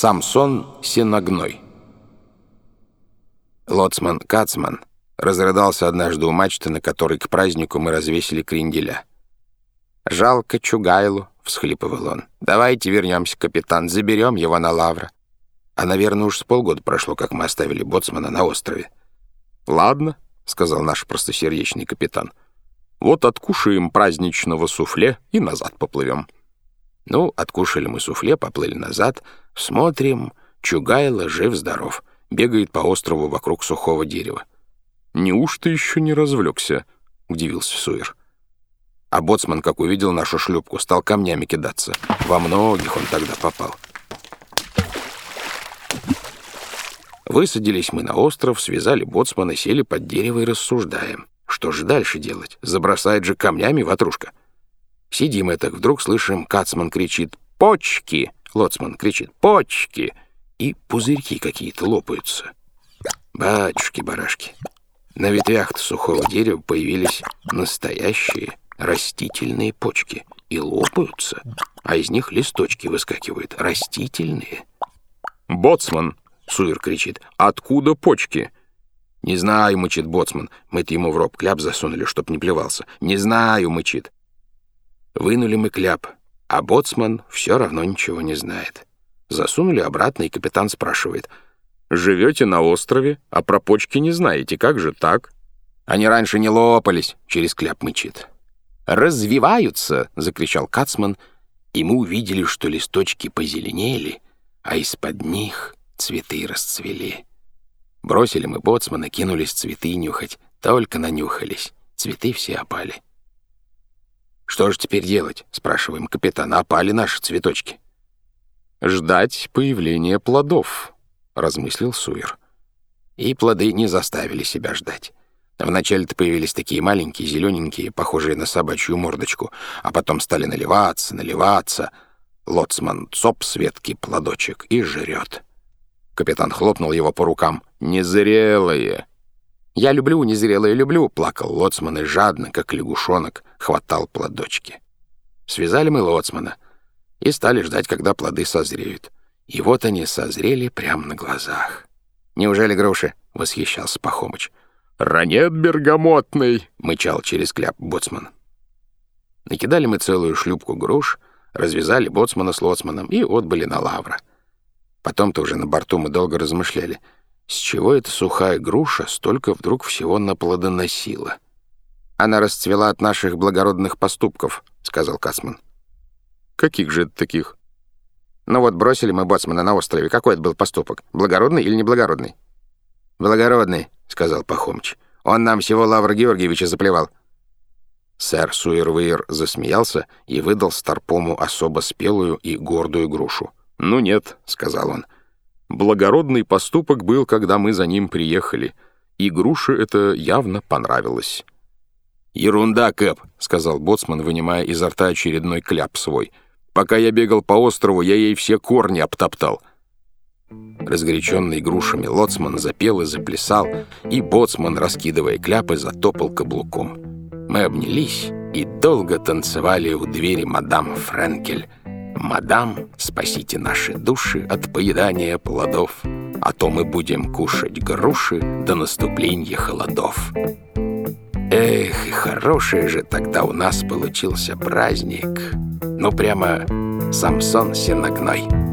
Самсон Синогной. Лоцман Кацман разрыдался однажды у мачты, на которой к празднику мы развесили кренделя. «Жалко Чугайлу», — всхлипывал он. «Давайте вернемся, капитан, заберем его на лавра». А, наверное, уж с полгода прошло, как мы оставили боцмана на острове. «Ладно», — сказал наш простосердечный капитан. «Вот откушаем праздничного суфле и назад поплывем». Ну, откушали мы суфле, поплыли назад, смотрим, Чугайло жив-здоров, бегает по острову вокруг сухого дерева. «Неужто еще не развлекся?» — удивился Суир. А боцман, как увидел нашу шлюпку, стал камнями кидаться. Во многих он тогда попал. Высадились мы на остров, связали боцмана, сели под дерево и рассуждаем. Что же дальше делать? Забросает же камнями ватрушка. Сидим это, вдруг слышим, Кацман кричит «Почки!» Лоцман кричит «Почки!» И пузырьки какие-то лопаются. Батюшки-барашки. На ветвях сухого дерева появились настоящие растительные почки и лопаются, а из них листочки выскакивают, растительные. «Боцман!» — Суир кричит. «Откуда почки?» «Не знаю», — мычит боцман. Мы-то ему в роб кляп засунули, чтоб не плевался. «Не знаю», — мычит. Вынули мы кляп, а боцман все равно ничего не знает. Засунули обратно, и капитан спрашивает. «Живете на острове, а про почки не знаете, как же так?» «Они раньше не лопались», — через кляп мычит. «Развиваются!» — закричал Кацман, и мы увидели, что листочки позеленели, а из-под них цветы расцвели. Бросили мы боцмана, кинулись цветы нюхать, только нанюхались, цветы все опали. «Что же теперь делать?» — спрашиваем капитана. «Опали наши цветочки». «Ждать появления плодов», — размыслил Суир. И плоды не заставили себя ждать. Вначале-то появились такие маленькие, зелененькие, похожие на собачью мордочку, а потом стали наливаться, наливаться. Лоцман цоп с ветки плодочек и жрет. Капитан хлопнул его по рукам. «Незрелые!» «Я люблю незрелые, люблю!» — плакал Лоцман и жадно, как лягушонок, хватал плодочки. Связали мы лоцмана и стали ждать, когда плоды созреют. И вот они созрели прямо на глазах. «Неужели груши?» — восхищался Пахомыч. «Ранет бергамотный!» — мычал через кляп боцман. Накидали мы целую шлюпку груш, развязали боцмана с лоцманом и отбыли на лавра. Потом-то уже на борту мы долго размышляли, с чего эта сухая груша столько вдруг всего наплодоносила — «Она расцвела от наших благородных поступков», — сказал Касман. «Каких же это таких?» «Ну вот бросили мы боцмана на острове. Какой это был поступок? Благородный или неблагородный?» «Благородный», — сказал Пахомыч. «Он нам всего Лавра Георгиевича заплевал». Сэр Суэрвейр засмеялся и выдал Старпому особо спелую и гордую грушу. «Ну нет», — сказал он. «Благородный поступок был, когда мы за ним приехали, и груше это явно понравилось». «Ерунда, Кэп», — сказал боцман, вынимая изо рта очередной кляп свой. «Пока я бегал по острову, я ей все корни обтоптал». Разгоряченный грушами лоцман запел и заплясал, и боцман, раскидывая кляпы, затопал каблуком. Мы обнялись и долго танцевали у двери мадам Френкель. «Мадам, спасите наши души от поедания плодов, а то мы будем кушать груши до наступления холодов». Эх, и хороший же тогда у нас получился праздник. Ну, прямо Самсон Сеногной.